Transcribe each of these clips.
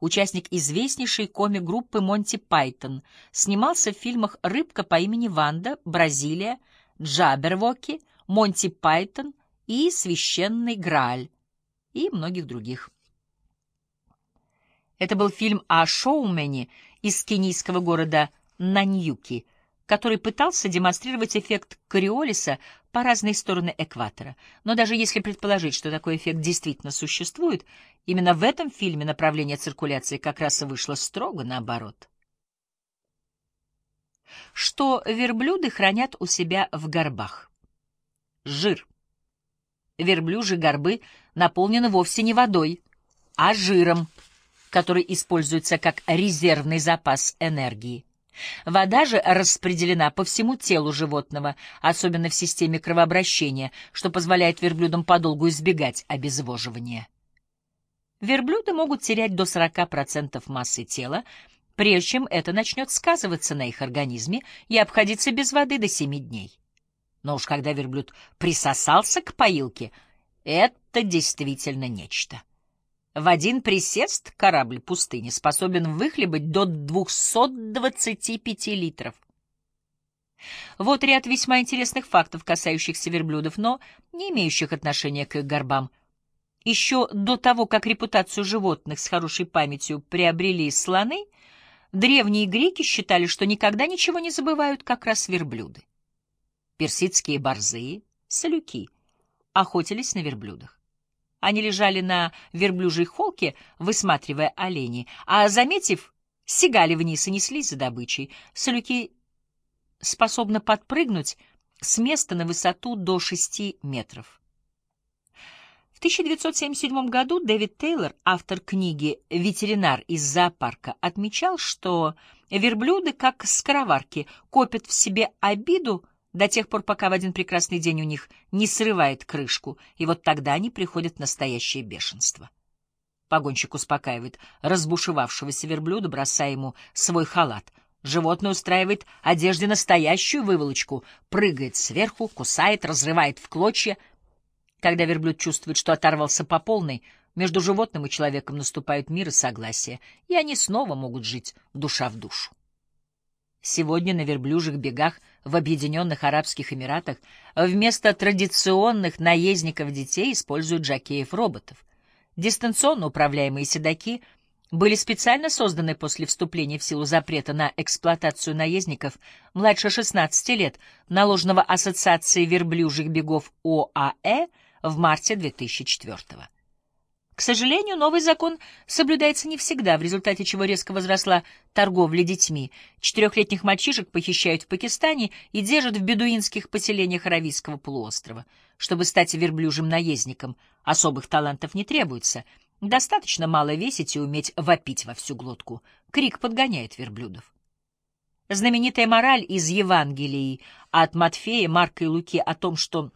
участник известнейшей коми-группы Монти Пайтон, снимался в фильмах «Рыбка по имени Ванда», «Бразилия», «Джабервоки», «Монти Пайтон» и «Священный Грааль» и многих других. Это был фильм о шоумене из кенийского города Наньюки, который пытался демонстрировать эффект Кориолиса по разные стороны экватора. Но даже если предположить, что такой эффект действительно существует, именно в этом фильме направление циркуляции как раз и вышло строго наоборот. Что верблюды хранят у себя в горбах? Жир. Верблюжьи горбы наполнены вовсе не водой, а жиром, который используется как резервный запас энергии. Вода же распределена по всему телу животного, особенно в системе кровообращения, что позволяет верблюдам подолгу избегать обезвоживания. Верблюды могут терять до 40% массы тела, прежде чем это начнет сказываться на их организме и обходиться без воды до 7 дней. Но уж когда верблюд присосался к поилке, это действительно нечто. В один присест корабль пустыни способен выхлебать до 225 литров. Вот ряд весьма интересных фактов, касающихся верблюдов, но не имеющих отношения к их горбам. Еще до того, как репутацию животных с хорошей памятью приобрели слоны, древние греки считали, что никогда ничего не забывают как раз верблюды. Персидские борзые, салюки, охотились на верблюдах. Они лежали на верблюжьей холке, высматривая оленей, а, заметив, сигали вниз и неслись за добычей. Салюки способны подпрыгнуть с места на высоту до шести метров. В 1977 году Дэвид Тейлор, автор книги «Ветеринар из зоопарка», отмечал, что верблюды, как скороварки, копят в себе обиду, до тех пор, пока в один прекрасный день у них не срывает крышку, и вот тогда они приходят в настоящее бешенство. Погонщик успокаивает разбушевавшегося верблюда, бросая ему свой халат. Животное устраивает одежде настоящую выволочку, прыгает сверху, кусает, разрывает в клочья. Когда верблюд чувствует, что оторвался по полной, между животным и человеком наступают мир и согласие, и они снова могут жить душа в душу. Сегодня на верблюжьих бегах в Объединенных Арабских Эмиратах вместо традиционных наездников детей используют жакеев-роботов. Дистанционно управляемые седаки были специально созданы после вступления в силу запрета на эксплуатацию наездников младше 16 лет, наложенного Ассоциацией верблюжьих бегов ОАЭ в марте 2004 года. К сожалению, новый закон соблюдается не всегда, в результате чего резко возросла торговля детьми. Четырехлетних мальчишек похищают в Пакистане и держат в бедуинских поселениях Аравийского полуострова. Чтобы стать верблюжим наездником, особых талантов не требуется. Достаточно мало весить и уметь вопить во всю глотку. Крик подгоняет верблюдов. Знаменитая мораль из Евангелий от Матфея, Марка и Луки о том, что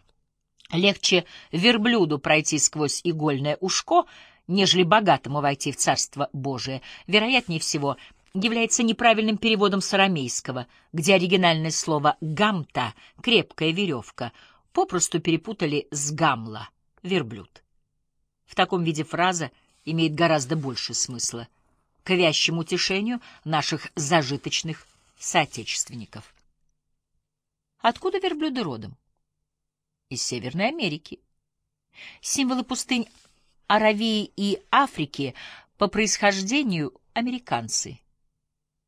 Легче верблюду пройти сквозь игольное ушко, нежели богатому войти в Царство Божие, вероятнее всего, является неправильным переводом с арамейского, где оригинальное слово «гамта» — крепкая веревка, попросту перепутали с «гамла» — верблюд. В таком виде фраза имеет гораздо больше смысла к вящему утешению наших зажиточных соотечественников. Откуда верблюды родом? Из Северной Америки. Символы пустынь Аравии и Африки по происхождению американцы.